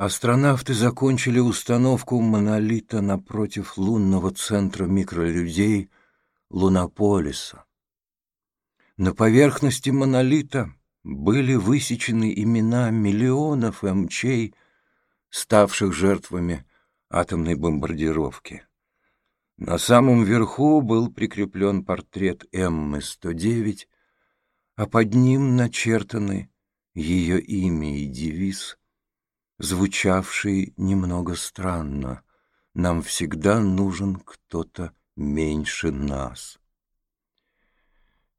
Астронавты закончили установку монолита напротив лунного центра микролюдей Лунополиса. На поверхности монолита были высечены имена миллионов МЧей, ставших жертвами атомной бомбардировки. На самом верху был прикреплен портрет Эммы-109, а под ним начертаны ее имя и девиз, звучавший немного странно. Нам всегда нужен кто-то меньше нас.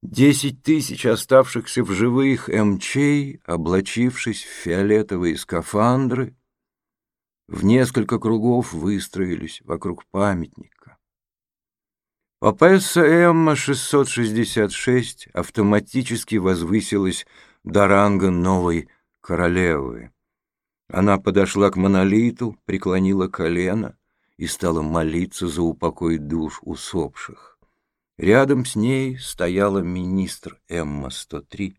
Десять тысяч оставшихся в живых МЧей, облачившись в фиолетовые скафандры, в несколько кругов выстроились вокруг памятника. Папесса Эмма-666 автоматически возвысилась до ранга новой королевы. Она подошла к монолиту, преклонила колено и стала молиться за упокой душ усопших. Рядом с ней стояла министр Эмма-103,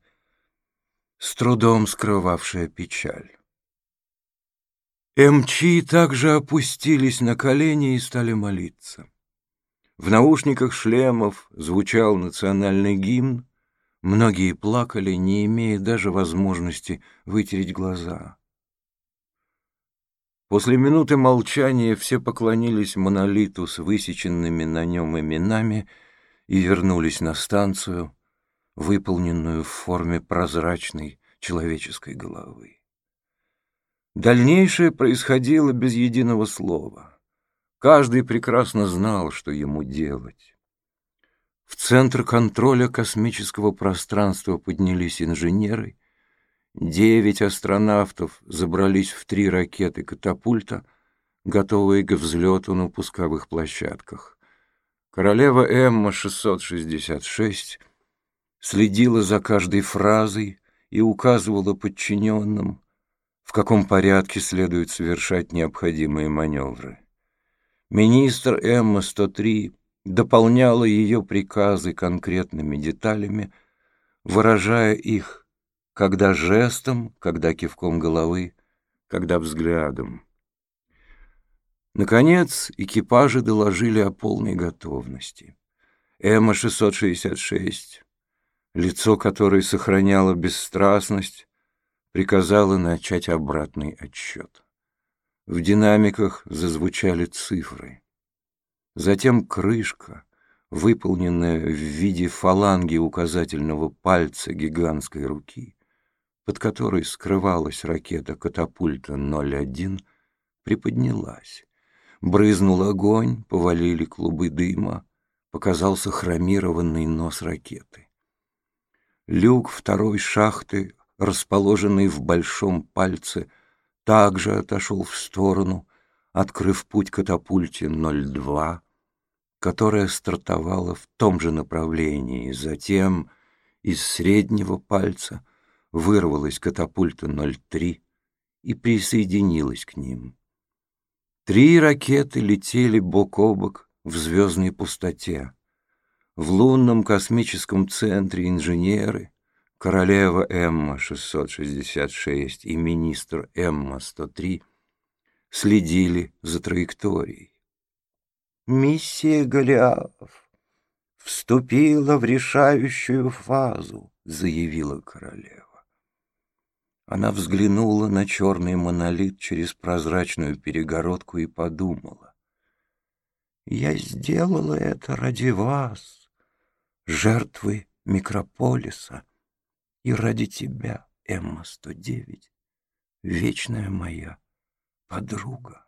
с трудом скрывавшая печаль. МЧ также опустились на колени и стали молиться. В наушниках шлемов звучал национальный гимн, многие плакали, не имея даже возможности вытереть глаза. После минуты молчания все поклонились монолиту с высеченными на нем именами и вернулись на станцию, выполненную в форме прозрачной человеческой головы. Дальнейшее происходило без единого слова. Каждый прекрасно знал, что ему делать. В центр контроля космического пространства поднялись инженеры Девять астронавтов забрались в три ракеты катапульта, готовые к взлету на пусковых площадках. Королева Эмма-666 следила за каждой фразой и указывала подчиненным, в каком порядке следует совершать необходимые маневры. Министр Эмма-103 дополняла ее приказы конкретными деталями, выражая их когда жестом, когда кивком головы, когда взглядом. Наконец, экипажи доложили о полной готовности. Эмма-666, лицо которой сохраняло бесстрастность, приказала начать обратный отсчет. В динамиках зазвучали цифры. Затем крышка, выполненная в виде фаланги указательного пальца гигантской руки, под которой скрывалась ракета катапульта 01, приподнялась. Брызнул огонь, повалили клубы дыма, показался хромированный нос ракеты. Люк второй шахты, расположенный в большом пальце, также отошел в сторону, открыв путь катапульте 02, которая стартовала в том же направлении. Затем из среднего пальца — вырвалась катапульта 03 и присоединилась к ним. Три ракеты летели бок о бок в звездной пустоте. В лунном космическом центре инженеры, королева Эмма-666 и министр Эмма-103 следили за траекторией. «Миссия Голиаф вступила в решающую фазу», — заявила королева. Она взглянула на черный монолит через прозрачную перегородку и подумала. «Я сделала это ради вас, жертвы микрополиса, и ради тебя, Эмма-109, вечная моя подруга».